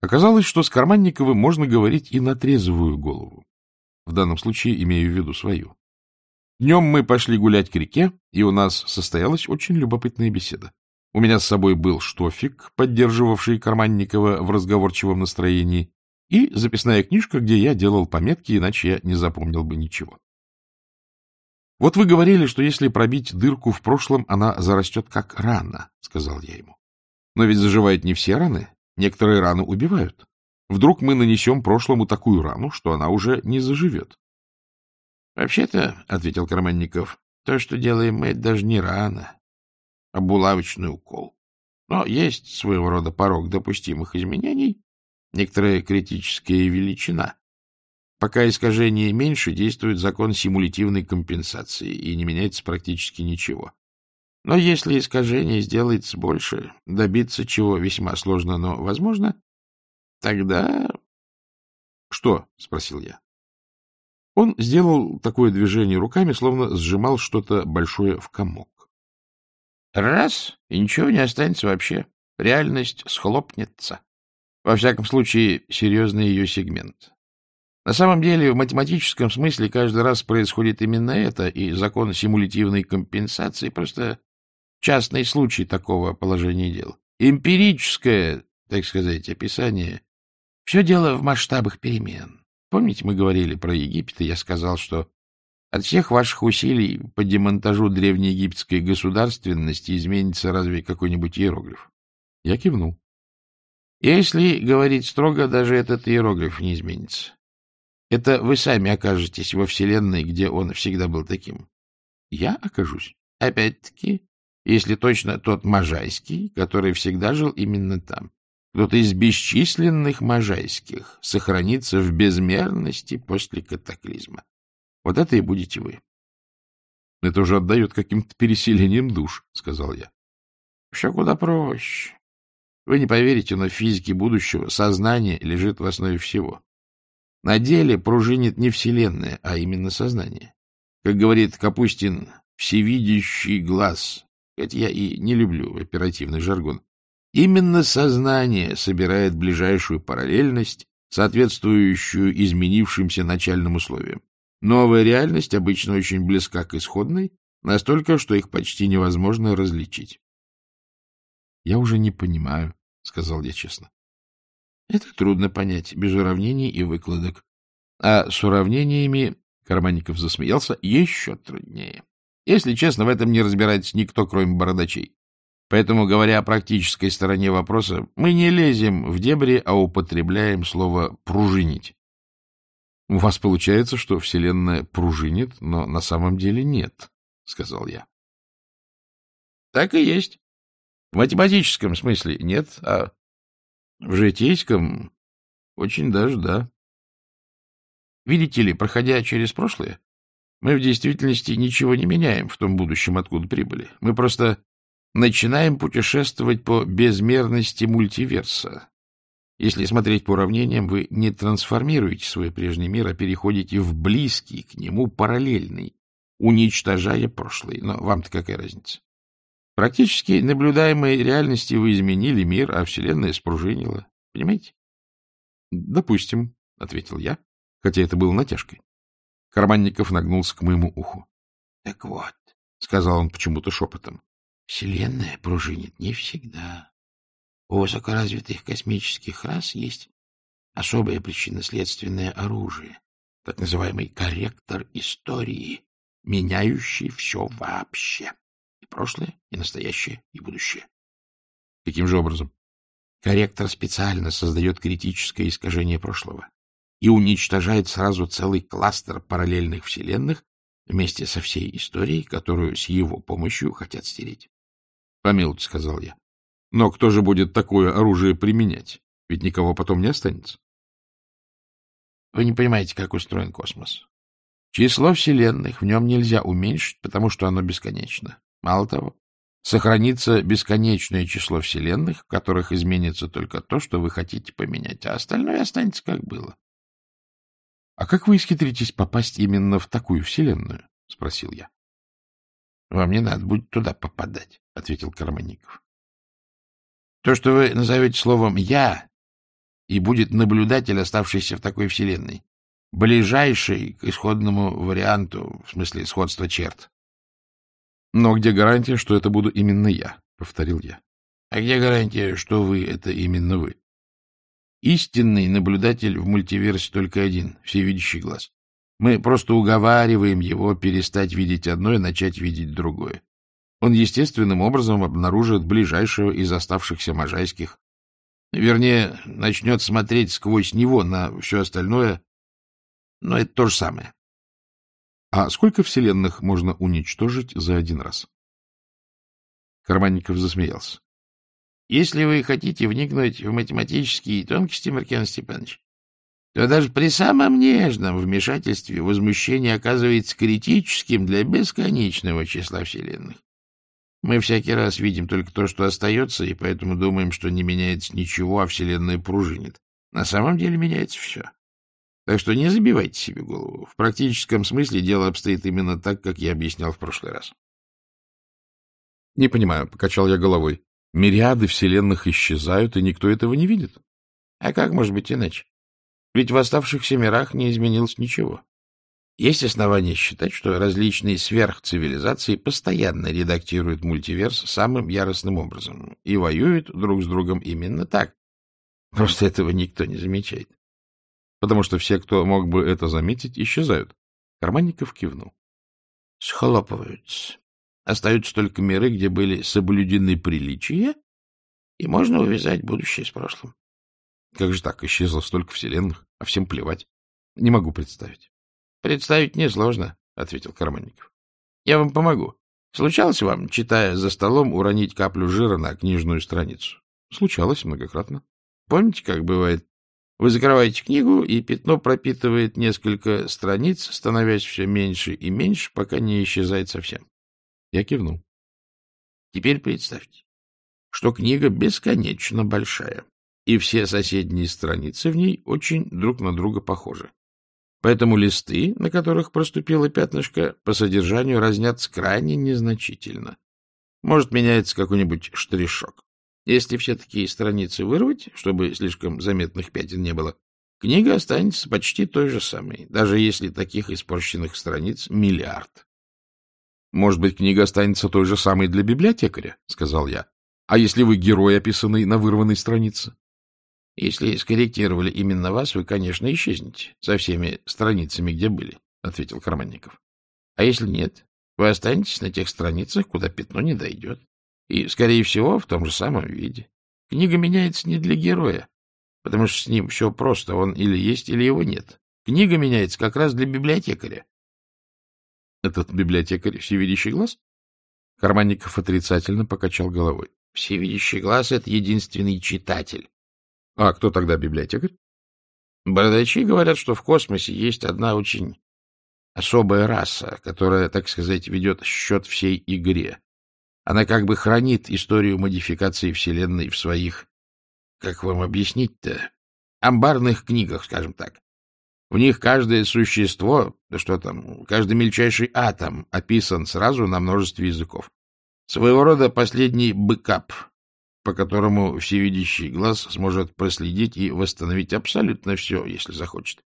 Оказалось, что с Карманниковым можно говорить и на трезвую голову. В данном случае имею в виду свою. Днем мы пошли гулять к реке, и у нас состоялась очень любопытная беседа. У меня с собой был штофик, поддерживавший Карманникова в разговорчивом настроении, и записная книжка, где я делал пометки, иначе я не запомнил бы ничего. — Вот вы говорили, что если пробить дырку в прошлом, она зарастет как рана, — сказал я ему. Но ведь заживают не все раны, некоторые раны убивают. Вдруг мы нанесем прошлому такую рану, что она уже не заживет. — Вообще-то, — ответил Карманников, — то, что делаем мы, даже не рана, а булавочный укол. Но есть своего рода порог допустимых изменений, некоторая критическая величина. Пока искажение меньше, действует закон симулятивной компенсации, и не меняется практически ничего. Но если искажение сделается больше, добиться чего весьма сложно, но возможно, тогда... — Что? — спросил я. Он сделал такое движение руками, словно сжимал что-то большое в комок. Раз — и ничего не останется вообще. Реальность схлопнется. Во всяком случае, серьезный ее сегмент. На самом деле, в математическом смысле каждый раз происходит именно это, и закон симулятивной компенсации просто частный случай такого положения дел. Эмпирическое, так сказать, описание — все дело в масштабах перемен. Помните, мы говорили про Египет, и я сказал, что от всех ваших усилий по демонтажу древнеегипетской государственности изменится разве какой-нибудь иероглиф? Я кивнул. Если говорить строго, даже этот иероглиф не изменится. Это вы сами окажетесь во Вселенной, где он всегда был таким. Я окажусь. Опять-таки, если точно тот Можайский, который всегда жил именно там. Кто-то из бесчисленных Можайских сохранится в безмерности после катаклизма. Вот это и будете вы. — Это уже отдает каким-то переселением душ, — сказал я. — Все куда проще. Вы не поверите, но в физике будущего сознание лежит в основе всего. На деле пружинит не Вселенная, а именно сознание. Как говорит Капустин, всевидящий глаз. Это я и не люблю оперативный жаргон. Именно сознание собирает ближайшую параллельность, соответствующую изменившимся начальным условиям. Новая реальность обычно очень близка к исходной, настолько, что их почти невозможно различить. — Я уже не понимаю, — сказал я честно. Это трудно понять без уравнений и выкладок. А с уравнениями, Карманников засмеялся, еще труднее. Если честно, в этом не разбирается никто, кроме бородачей. Поэтому, говоря о практической стороне вопроса, мы не лезем в дебри, а употребляем слово «пружинить». — У вас получается, что Вселенная пружинит, но на самом деле нет, — сказал я. — Так и есть. В математическом смысле нет, а в житейском очень даже да. Видите ли, проходя через прошлое, мы в действительности ничего не меняем в том будущем, откуда прибыли. Мы просто начинаем путешествовать по безмерности мультиверса. Если смотреть по уравнениям, вы не трансформируете свой прежний мир, а переходите в близкий к нему параллельный, уничтожая прошлый. Но вам-то какая разница? Практически наблюдаемой реальности вы изменили мир, а Вселенная спружинила. Понимаете? — Допустим, — ответил я, хотя это было натяжкой. Карманников нагнулся к моему уху. — Так вот, — сказал он почему-то шепотом, — Вселенная пружинит не всегда. У высокоразвитых космических рас есть особое причинно-следственное оружие, так называемый корректор истории, меняющий все вообще. И прошлое, и настоящее, и будущее. Каким же образом? Корректор специально создает критическое искажение прошлого и уничтожает сразу целый кластер параллельных вселенных вместе со всей историей, которую с его помощью хотят стереть. — Помилуйте, — сказал я. — Но кто же будет такое оружие применять? Ведь никого потом не останется. Вы не понимаете, как устроен космос. Число вселенных в нем нельзя уменьшить, потому что оно бесконечно. Мало того, сохранится бесконечное число вселенных, в которых изменится только то, что вы хотите поменять, а остальное останется как было. — А как вы исхитритесь попасть именно в такую вселенную? — спросил я. — Вам не надо будет туда попадать, — ответил Карманников. — То, что вы назовете словом «я», и будет наблюдатель, оставшийся в такой вселенной. Ближайший к исходному варианту, в смысле сходства черт. — Но где гарантия, что это буду именно я? — повторил я. — А где гарантия, что вы — это именно вы? Истинный наблюдатель в мультиверсе только один — всевидящий глаз. Мы просто уговариваем его перестать видеть одно и начать видеть другое. Он естественным образом обнаружит ближайшего из оставшихся можайских. Вернее, начнет смотреть сквозь него на все остальное, но это то же самое. А сколько вселенных можно уничтожить за один раз? Карманников засмеялся. Если вы хотите вникнуть в математические тонкости, Маркиан Степанович, то даже при самом нежном вмешательстве возмущение оказывается критическим для бесконечного числа вселенных. Мы всякий раз видим только то, что остается, и поэтому думаем, что не меняется ничего, а Вселенная пружинит. На самом деле меняется все. Так что не забивайте себе голову. В практическом смысле дело обстоит именно так, как я объяснял в прошлый раз. — Не понимаю, — покачал я головой. Мириады вселенных исчезают, и никто этого не видит. А как может быть иначе? Ведь в оставшихся мирах не изменилось ничего. Есть основания считать, что различные сверхцивилизации постоянно редактируют мультиверс самым яростным образом и воюют друг с другом именно так. Просто этого никто не замечает. Потому что все, кто мог бы это заметить, исчезают. Карманников кивнул. Схлопываются. Остаются только миры, где были соблюдены приличия, и можно увязать будущее с прошлым. Как же так? Исчезло столько вселенных, а всем плевать. Не могу представить. — Представить несложно, — ответил Карманников. — Я вам помогу. Случалось вам, читая за столом, уронить каплю жира на книжную страницу? — Случалось многократно. Помните, как бывает? Вы закрываете книгу, и пятно пропитывает несколько страниц, становясь все меньше и меньше, пока не исчезает совсем. Я кивнул. Теперь представьте, что книга бесконечно большая, и все соседние страницы в ней очень друг на друга похожи. Поэтому листы, на которых проступило пятнышко, по содержанию разнятся крайне незначительно. Может, меняется какой-нибудь штришок. Если все такие страницы вырвать, чтобы слишком заметных пятен не было, книга останется почти той же самой, даже если таких испорченных страниц миллиард. Может быть, книга останется той же самой для библиотекаря, — сказал я. А если вы герой, описанный на вырванной странице? Если скорректировали именно вас, вы, конечно, исчезнете со всеми страницами, где были, — ответил Карманников. А если нет, вы останетесь на тех страницах, куда пятно не дойдет. И, скорее всего, в том же самом виде. Книга меняется не для героя, потому что с ним все просто, он или есть, или его нет. Книга меняется как раз для библиотекаря. Этот библиотекарь — всевидящий глаз? Карманников отрицательно покачал головой. Всевидящий глаз — это единственный читатель. А кто тогда библиотекарь? Бородачи говорят, что в космосе есть одна очень особая раса, которая, так сказать, ведет счет всей игре. Она как бы хранит историю модификации Вселенной в своих, как вам объяснить-то, амбарных книгах, скажем так. В них каждое существо, да что там, каждый мельчайший атом описан сразу на множестве языков. Своего рода последний бэкап, по которому всевидящий глаз сможет проследить и восстановить абсолютно все, если захочет.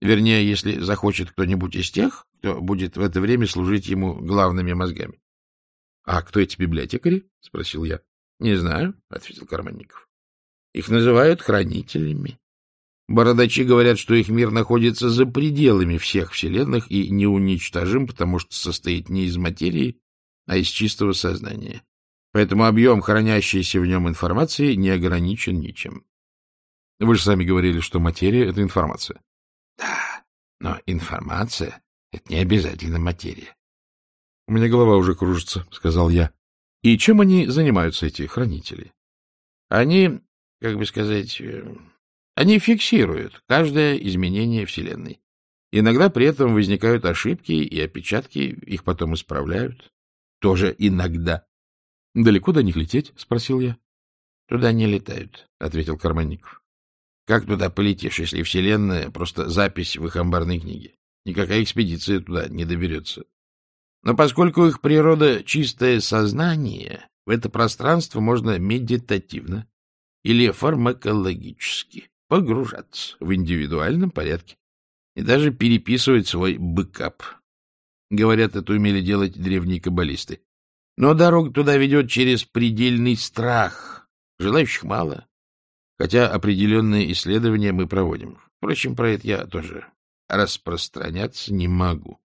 Вернее, если захочет кто-нибудь из тех, кто будет в это время служить ему главными мозгами. — А кто эти библиотекари? — спросил я. — Не знаю, — ответил Карманников. — Их называют хранителями. Бородачи говорят, что их мир находится за пределами всех вселенных и неуничтожим, потому что состоит не из материи, а из чистого сознания. Поэтому объем хранящейся в нем информации не ограничен ничем. Вы же сами говорили, что материя — это информация. Да, но информация — это не обязательно материя. — У меня голова уже кружится, — сказал я. — И чем они занимаются, эти хранители? — Они, как бы сказать, э, они фиксируют каждое изменение Вселенной. Иногда при этом возникают ошибки и опечатки, их потом исправляют. Тоже иногда. — Далеко до них лететь? — спросил я. — Туда не летают, — ответил Карманников. — Как туда полетишь, если Вселенная — просто запись в их амбарной книге? Никакая экспедиция туда не доберется. Но поскольку их природа — чистое сознание, в это пространство можно медитативно или фармакологически погружаться в индивидуальном порядке и даже переписывать свой бэкап. Говорят, это умели делать древние каббалисты. Но дорога туда ведет через предельный страх. Желающих мало. Хотя определенные исследования мы проводим. Впрочем, про это я тоже распространяться не могу.